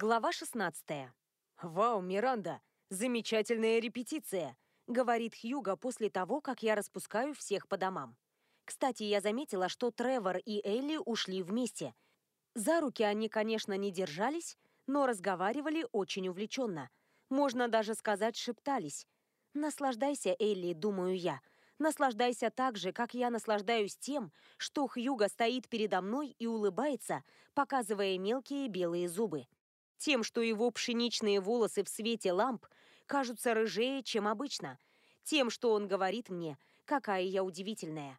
Глава 16. «Вау, Миранда, замечательная репетиция!» — говорит Хьюга после того, как я распускаю всех по домам. Кстати, я заметила, что Тревор и Элли ушли вместе. За руки они, конечно, не держались, но разговаривали очень увлеченно. Можно даже сказать, шептались. «Наслаждайся, Элли», — думаю я. «Наслаждайся так же, как я наслаждаюсь тем, что Хьюга стоит передо мной и улыбается, показывая мелкие белые зубы» тем, что его пшеничные волосы в свете ламп кажутся рыжее, чем обычно, тем, что он говорит мне, какая я удивительная.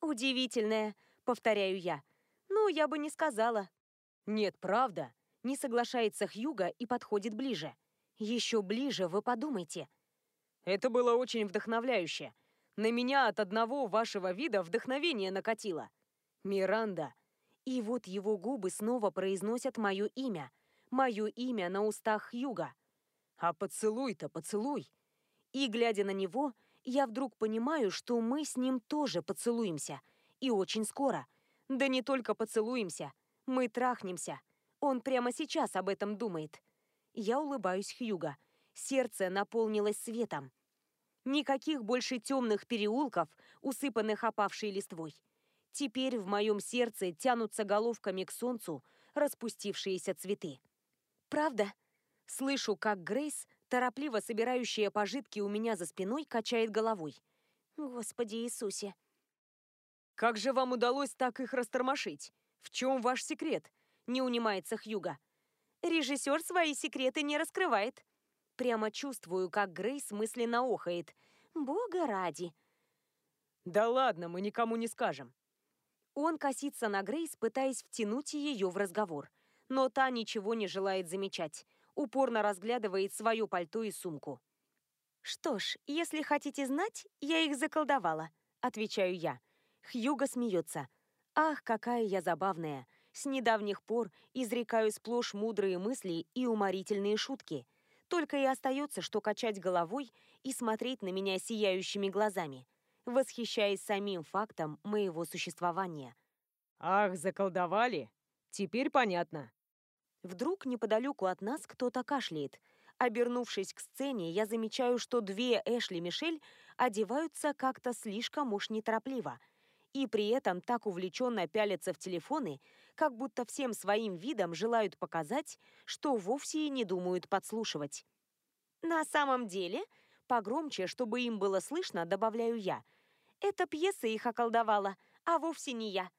«Удивительная», — повторяю я. «Ну, я бы не сказала». «Нет, правда», — не соглашается Хьюга и подходит ближе. «Еще ближе, вы подумайте». «Это было очень вдохновляюще. На меня от одного вашего вида вдохновение накатило. Миранда». И вот его губы снова произносят мое имя — мое имя на устах Юга. А поцелуй-то поцелуй. И, глядя на него, я вдруг понимаю, что мы с ним тоже поцелуемся. И очень скоро. Да не только поцелуемся, мы трахнемся. Он прямо сейчас об этом думает. Я улыбаюсь Хьюга. Сердце наполнилось светом. Никаких больше темных переулков, усыпанных опавшей листвой. Теперь в моем сердце тянутся головками к солнцу распустившиеся цветы. «Правда?» Слышу, как Грейс, торопливо собирающая пожитки у меня за спиной, качает головой. «Господи Иисусе!» «Как же вам удалось так их растормошить? В чем ваш секрет?» Не унимается Хьюга. «Режиссер свои секреты не раскрывает». Прямо чувствую, как Грейс мысленно охает. «Бога ради!» «Да ладно, мы никому не скажем». Он косится на Грейс, пытаясь втянуть ее в разговор – но та ничего не желает замечать, упорно разглядывает свое пальто и сумку. «Что ж, если хотите знать, я их заколдовала», — отвечаю я. Хьюго смеется. «Ах, какая я забавная! С недавних пор изрекаю сплошь мудрые мысли и уморительные шутки. Только и остается, что качать головой и смотреть на меня сияющими глазами, восхищаясь самим фактом моего существования». «Ах, заколдовали? Теперь понятно. Вдруг неподалеку от нас кто-то кашляет. Обернувшись к сцене, я замечаю, что две Эшли Мишель одеваются как-то слишком уж неторопливо. И при этом так увлеченно пялятся в телефоны, как будто всем своим видом желают показать, что вовсе и не думают подслушивать. На самом деле, погромче, чтобы им было слышно, добавляю я. Эта пьеса их околдовала, а вовсе не я.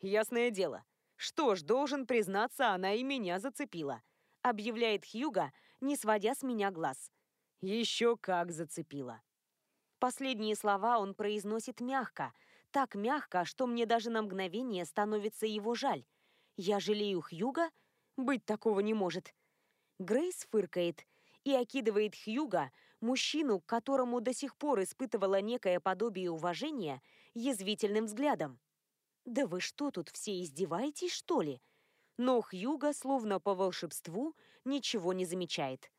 Ясное дело. Что ж, должен признаться, она и меня зацепила. Объявляет Хьюга, не сводя с меня глаз. Еще как зацепила. Последние слова он произносит мягко, так мягко, что мне даже на мгновение становится его жаль. Я жалею Хьюга? Быть такого не может. Грейс фыркает и окидывает Хьюга, мужчину, к которому до сих пор испытывала некое подобие уважения, язвительным взглядом. «Да вы что тут, все издеваетесь, что ли?» Но Хьюга, словно по волшебству, ничего не замечает.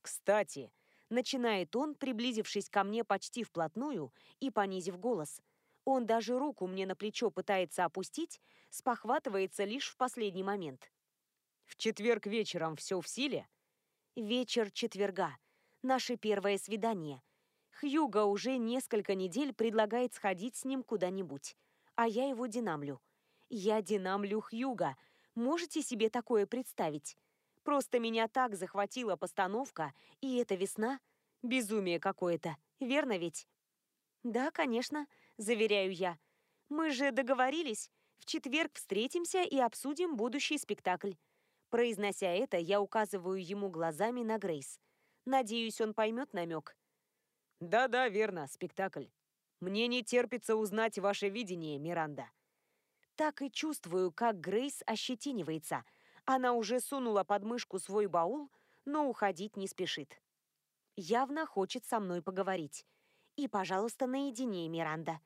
«Кстати», — начинает он, приблизившись ко мне почти вплотную и понизив голос. Он даже руку мне на плечо пытается опустить, спохватывается лишь в последний момент. «В четверг вечером все в силе?» «Вечер четверга. Наше первое свидание. Хьюга уже несколько недель предлагает сходить с ним куда-нибудь а я его динамлю. Я динамлю Хьюга. Можете себе такое представить? Просто меня так захватила постановка, и эта весна — безумие какое-то, верно ведь? Да, конечно, заверяю я. Мы же договорились, в четверг встретимся и обсудим будущий спектакль. Произнося это, я указываю ему глазами на Грейс. Надеюсь, он поймет намек. Да-да, верно, спектакль. Мне не терпится узнать ваше видение, Миранда. Так и чувствую, как Грейс ощетинивается. Она уже сунула под мышку свой баул, но уходить не спешит. Явно хочет со мной поговорить. И, пожалуйста, наедине, Миранда.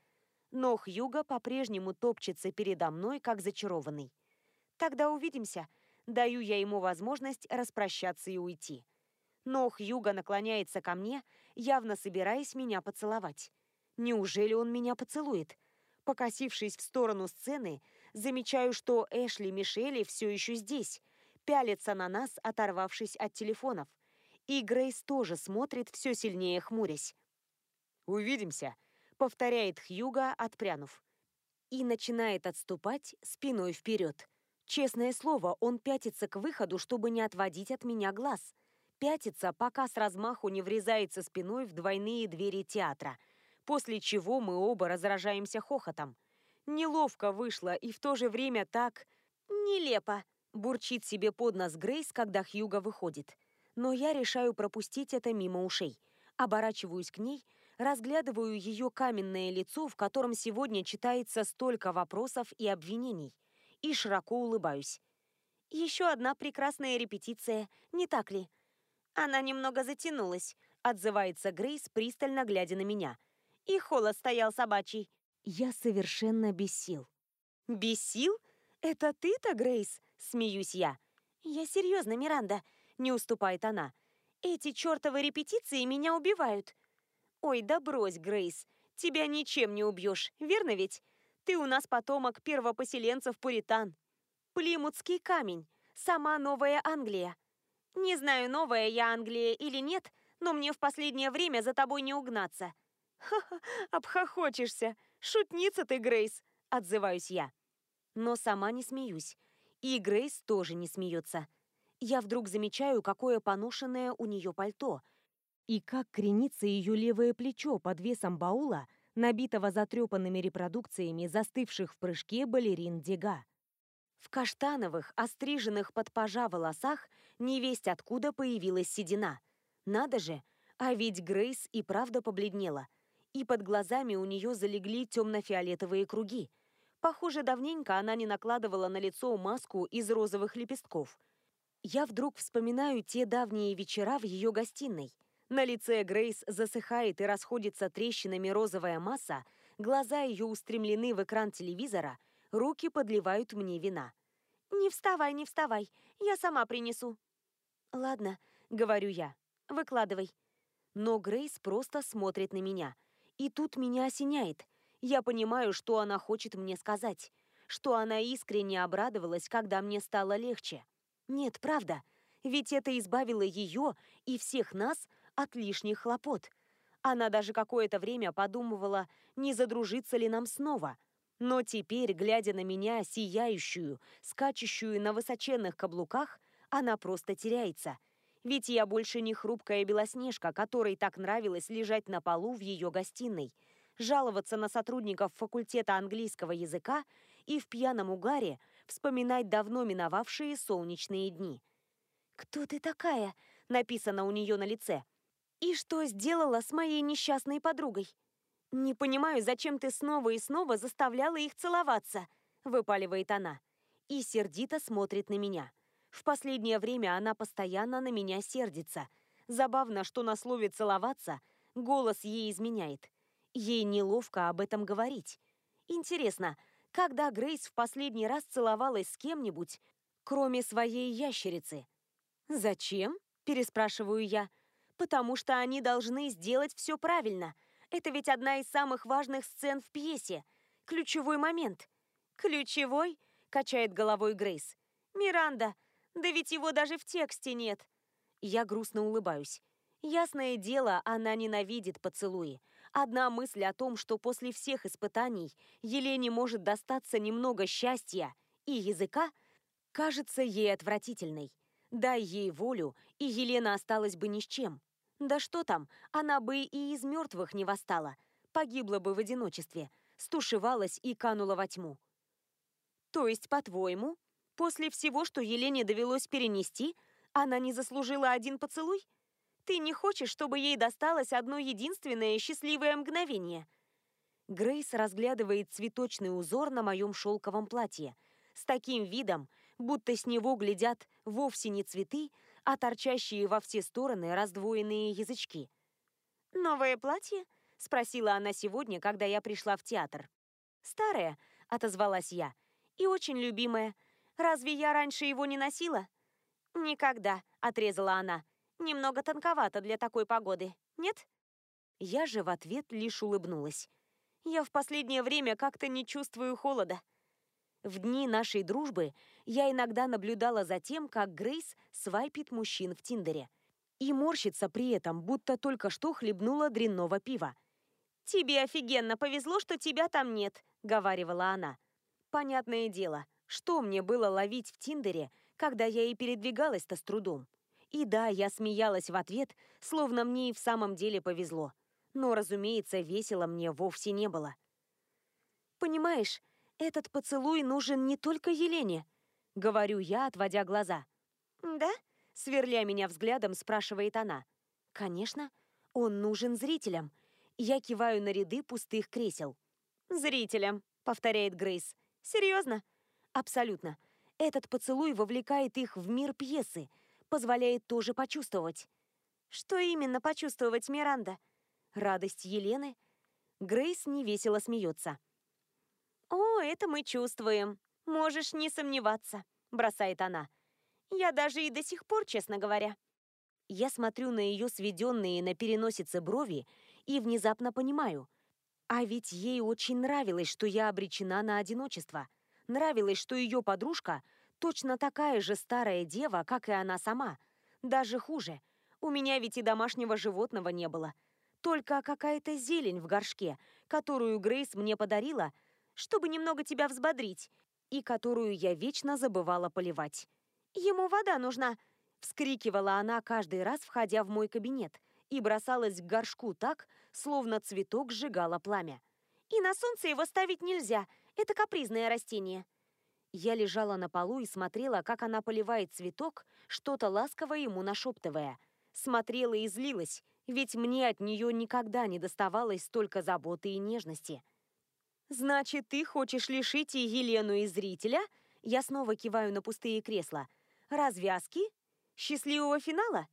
Но Хьюга по-прежнему топчется передо мной, как зачарованный. Тогда увидимся. Даю я ему возможность распрощаться и уйти. Но Хьюга наклоняется ко мне, явно собираясь меня поцеловать. Неужели он меня поцелует? Покосившись в сторону сцены, замечаю, что Эшли Мишели все еще здесь. пялятся на нас, оторвавшись от телефонов. И Грейс тоже смотрит, все сильнее хмурясь. «Увидимся», — повторяет Хьюга, отпрянув. И начинает отступать спиной вперед. Честное слово, он пятится к выходу, чтобы не отводить от меня глаз. Пятится, пока с размаху не врезается спиной в двойные двери театра, после чего мы оба разражаемся хохотом. Неловко вышло и в то же время так... «Нелепо!» – бурчит себе под нос Грейс, когда Хьюга выходит. Но я решаю пропустить это мимо ушей. Оборачиваюсь к ней, разглядываю ее каменное лицо, в котором сегодня читается столько вопросов и обвинений, и широко улыбаюсь. «Еще одна прекрасная репетиция, не так ли?» «Она немного затянулась», — отзывается Грейс, пристально глядя на меня. «И холод стоял собачий». Я совершенно без сил. «Без сил? Это ты-то, Грейс?» — смеюсь я. «Я серьезно, Миранда», — не уступает она. «Эти чертовы репетиции меня убивают». «Ой, да брось, Грейс, тебя ничем не убьешь, верно ведь? Ты у нас потомок первопоселенцев-пуритан. Плимутский камень, сама Новая Англия. Не знаю, новая я Англия или нет, но мне в последнее время за тобой не угнаться». «Ха-ха, обхохочешься. Шутница ты, Грейс», — отзываюсь я. Но сама не смеюсь. И Грейс тоже не смеется. Я вдруг замечаю, какое поношенное у нее пальто — и как кренится ее левое плечо под весом баула, набитого затрепанными репродукциями застывших в прыжке балерин Дега. В каштановых, остриженных под пажа волосах невесть откуда появилась седина. Надо же, а ведь Грейс и правда побледнела. И под глазами у нее залегли темно-фиолетовые круги. Похоже, давненько она не накладывала на лицо маску из розовых лепестков. Я вдруг вспоминаю те давние вечера в ее гостиной – на лице Грейс засыхает и расходится трещинами розовая масса, глаза ее устремлены в экран телевизора, руки подливают мне вина. «Не вставай, не вставай, я сама принесу». «Ладно», — говорю я, — «выкладывай». Но Грейс просто смотрит на меня. И тут меня осеняет. Я понимаю, что она хочет мне сказать. Что она искренне обрадовалась, когда мне стало легче. Нет, правда. Ведь это избавило ее и всех нас от лишних хлопот. Она даже какое-то время подумывала, не задружиться ли нам снова. Но теперь, глядя на меня, сияющую, скачущую на высоченных каблуках, она просто теряется. Ведь я больше не хрупкая белоснежка, которой так нравилось лежать на полу в ее гостиной, жаловаться на сотрудников факультета английского языка и в пьяном угаре вспоминать давно миновавшие солнечные дни. «Кто ты такая?» — написано у нее на лице. И что сделала с моей несчастной подругой? Не понимаю, зачем ты снова и снова заставляла их целоваться, выпаливает она. И сердито смотрит на меня. В последнее время она постоянно на меня сердится. Забавно, что на слове «целоваться» голос ей изменяет. Ей неловко об этом говорить. Интересно, когда Грейс в последний раз целовалась с кем-нибудь, кроме своей ящерицы? «Зачем?» – переспрашиваю я – Потому что они должны сделать все правильно. Это ведь одна из самых важных сцен в пьесе. Ключевой момент. Ключевой? Качает головой Грейс. Миранда, да ведь его даже в тексте нет. Я грустно улыбаюсь. Ясное дело, она ненавидит поцелуи. Одна мысль о том, что после всех испытаний Елене может достаться немного счастья и языка, кажется ей отвратительной. Дай ей волю, и Елена осталась бы ни с чем. Да что там, она бы и из мертвых не восстала, погибла бы в одиночестве, стушевалась и канула во тьму. То есть, по-твоему, после всего, что Елене довелось перенести, она не заслужила один поцелуй? Ты не хочешь, чтобы ей досталось одно единственное счастливое мгновение? Грейс разглядывает цветочный узор на моем шелковом платье с таким видом, будто с него глядят вовсе не цветы, а торчащие во все стороны раздвоенные язычки. «Новое платье?» — спросила она сегодня, когда я пришла в театр. «Старое», — отозвалась я, — «и очень любимое. Разве я раньше его не носила?» «Никогда», — отрезала она. «Немного тонковато для такой погоды, нет?» Я же в ответ лишь улыбнулась. «Я в последнее время как-то не чувствую холода». В дни нашей дружбы я иногда наблюдала за тем, как Грейс свайпит мужчин в Тиндере. И морщится при этом, будто только что хлебнула дрянного пива. «Тебе офигенно повезло, что тебя там нет», — говаривала она. Понятное дело, что мне было ловить в Тиндере, когда я и передвигалась-то с трудом. И да, я смеялась в ответ, словно мне и в самом деле повезло. Но, разумеется, весело мне вовсе не было. Понимаешь, этот поцелуй нужен не только Елене, говорю я, отводя глаза. Да? Сверля меня взглядом, спрашивает она. Конечно, он нужен зрителям. Я киваю на ряды пустых кресел. Зрителям, повторяет Грейс. Серьезно? Абсолютно. Этот поцелуй вовлекает их в мир пьесы, позволяет тоже почувствовать. Что именно почувствовать, Миранда? Радость Елены. Грейс невесело смеется. «О, это мы чувствуем. Можешь не сомневаться», — бросает она. «Я даже и до сих пор, честно говоря». Я смотрю на ее сведенные на переносице брови и внезапно понимаю. А ведь ей очень нравилось, что я обречена на одиночество. Нравилось, что ее подружка точно такая же старая дева, как и она сама. Даже хуже. У меня ведь и домашнего животного не было. Только какая-то зелень в горшке, которую Грейс мне подарила — чтобы немного тебя взбодрить, и которую я вечно забывала поливать. «Ему вода нужна!» — вскрикивала она каждый раз, входя в мой кабинет, и бросалась к горшку так, словно цветок сжигало пламя. «И на солнце его ставить нельзя, это капризное растение». Я лежала на полу и смотрела, как она поливает цветок, что-то ласково ему нашептывая. Смотрела и злилась, ведь мне от нее никогда не доставалось столько заботы и нежности. «Значит, ты хочешь лишить и Елену и зрителя?» Я снова киваю на пустые кресла. «Развязки? Счастливого финала?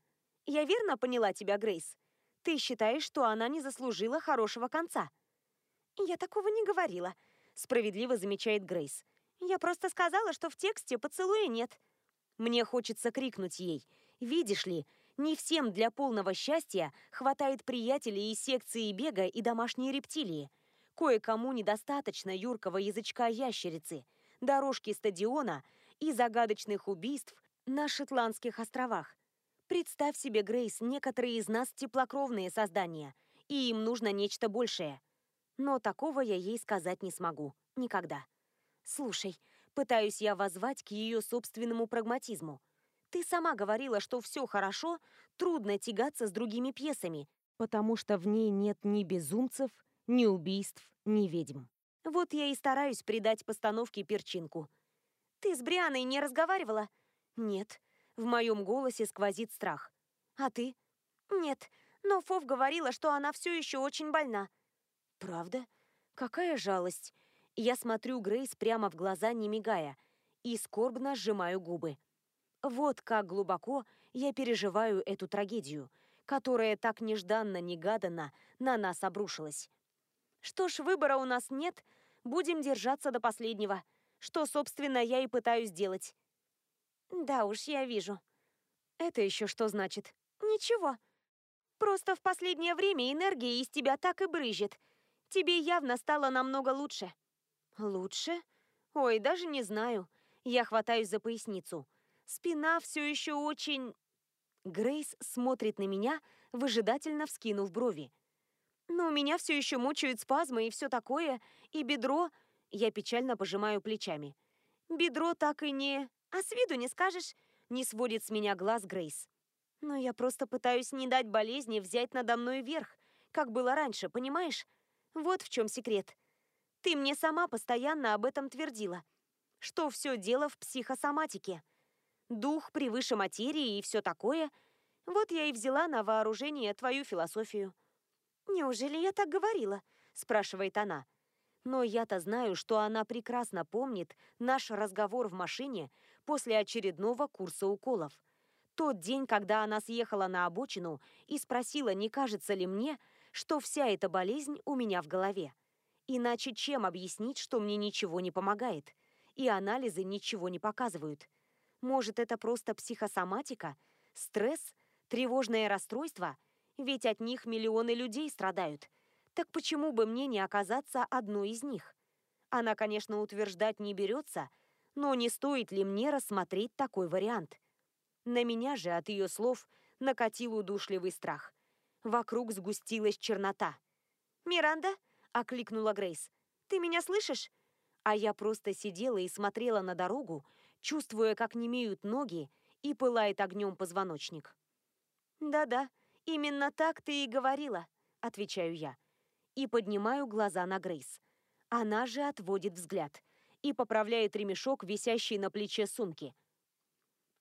Я верно поняла тебя, Грейс? Ты считаешь, что она не заслужила хорошего конца?» «Я такого не говорила», — справедливо замечает Грейс. «Я просто сказала, что в тексте поцелуя нет». Мне хочется крикнуть ей. «Видишь ли, не всем для полного счастья хватает приятелей из секции бега и домашней рептилии. Кое-кому недостаточно юркого язычка ящерицы, дорожки стадиона и загадочных убийств на Шотландских островах. Представь себе, Грейс, некоторые из нас теплокровные создания, и им нужно нечто большее. Но такого я ей сказать не смогу. Никогда. Слушай, пытаюсь я воззвать к ее собственному прагматизму. Ты сама говорила, что все хорошо, трудно тягаться с другими пьесами, потому что в ней нет ни безумцев, ни убийств, ни ведьм. Вот я и стараюсь придать постановке перчинку. «Ты с Брианой не разговаривала?» «Нет». В моем голосе сквозит страх. «А ты?» «Нет, но Фов говорила, что она все еще очень больна». «Правда? Какая жалость!» Я смотрю Грейс прямо в глаза, не мигая, и скорбно сжимаю губы. Вот как глубоко я переживаю эту трагедию, которая так нежданно-негаданно на нас обрушилась. Что ж, выбора у нас нет, будем держаться до последнего, что, собственно, я и пытаюсь делать. Да уж, я вижу. Это еще что значит? Ничего. Просто в последнее время энергия из тебя так и брызжет. Тебе явно стало намного лучше. Лучше? Ой, даже не знаю. Я хватаюсь за поясницу. Спина все еще очень... Грейс смотрит на меня, выжидательно вскинув брови. Но у меня все еще мучают спазмы и все такое, и бедро... Я печально пожимаю плечами. Бедро так и не... А с виду не скажешь? Не сводит с меня глаз Грейс. Но я просто пытаюсь не дать болезни взять надо мной верх, как было раньше, понимаешь? Вот в чем секрет. Ты мне сама постоянно об этом твердила. Что все дело в психосоматике. Дух превыше материи и все такое. Вот я и взяла на вооружение твою философию. «Неужели я так говорила?» – спрашивает она. Но я-то знаю, что она прекрасно помнит наш разговор в машине после очередного курса уколов. Тот день, когда она съехала на обочину и спросила, не кажется ли мне, что вся эта болезнь у меня в голове. Иначе чем объяснить, что мне ничего не помогает? И анализы ничего не показывают. Может, это просто психосоматика? Стресс? Тревожное расстройство – ведь от них миллионы людей страдают. Так почему бы мне не оказаться одной из них? Она, конечно, утверждать не берется, но не стоит ли мне рассмотреть такой вариант? На меня же от ее слов накатил удушливый страх. Вокруг сгустилась чернота. «Миранда?» — окликнула Грейс. «Ты меня слышишь?» А я просто сидела и смотрела на дорогу, чувствуя, как немеют ноги и пылает огнем позвоночник. «Да-да, именно так ты и говорила», — отвечаю я. И поднимаю глаза на Грейс. Она же отводит взгляд и поправляет ремешок, висящий на плече сумки.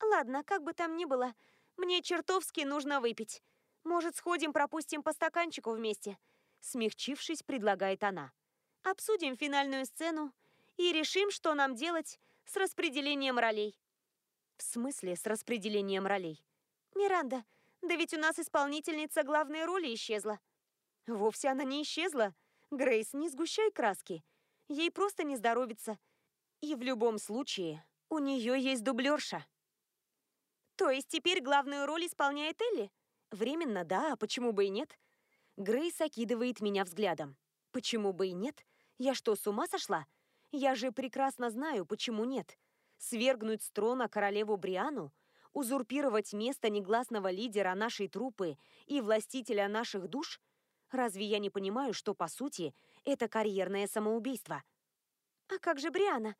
«Ладно, как бы там ни было, мне чертовски нужно выпить. Может, сходим пропустим по стаканчику вместе?» Смягчившись, предлагает она. «Обсудим финальную сцену и решим, что нам делать с распределением ролей». «В смысле с распределением ролей?» «Миранда, да ведь у нас исполнительница главной роли исчезла». «Вовсе она не исчезла. Грейс, не сгущай краски. Ей просто не здоровится. И в любом случае у нее есть дублерша». «То есть теперь главную роль исполняет Элли?» «Временно, да, а почему бы и нет?» Грейс окидывает меня взглядом. «Почему бы и нет? Я что, с ума сошла? Я же прекрасно знаю, почему нет. Свергнуть с трона королеву Бриану, узурпировать место негласного лидера нашей труппы и властителя наших душ? Разве я не понимаю, что, по сути, это карьерное самоубийство? А как же Бриана?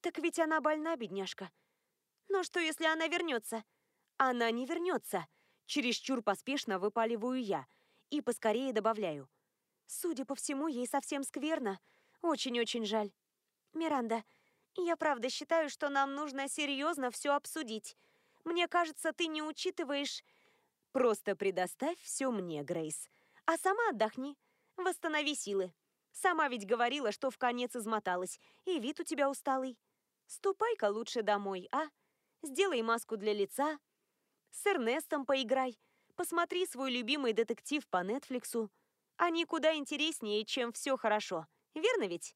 Так ведь она больна, бедняжка. Но что, если она вернется? Она не вернется. Чересчур поспешно выпаливаю я и поскорее добавляю. Судя по всему, ей совсем скверно. Очень-очень жаль. Миранда, я правда считаю, что нам нужно серьезно все обсудить. Мне кажется, ты не учитываешь... Просто предоставь все мне, Грейс. А сама отдохни. Восстанови силы. Сама ведь говорила, что в конец измоталась, и вид у тебя усталый. Ступай-ка лучше домой, а? Сделай маску для лица. С Эрнестом поиграй. Посмотри свой любимый детектив по Нетфликсу. Они куда интереснее, чем все хорошо. Верно ведь?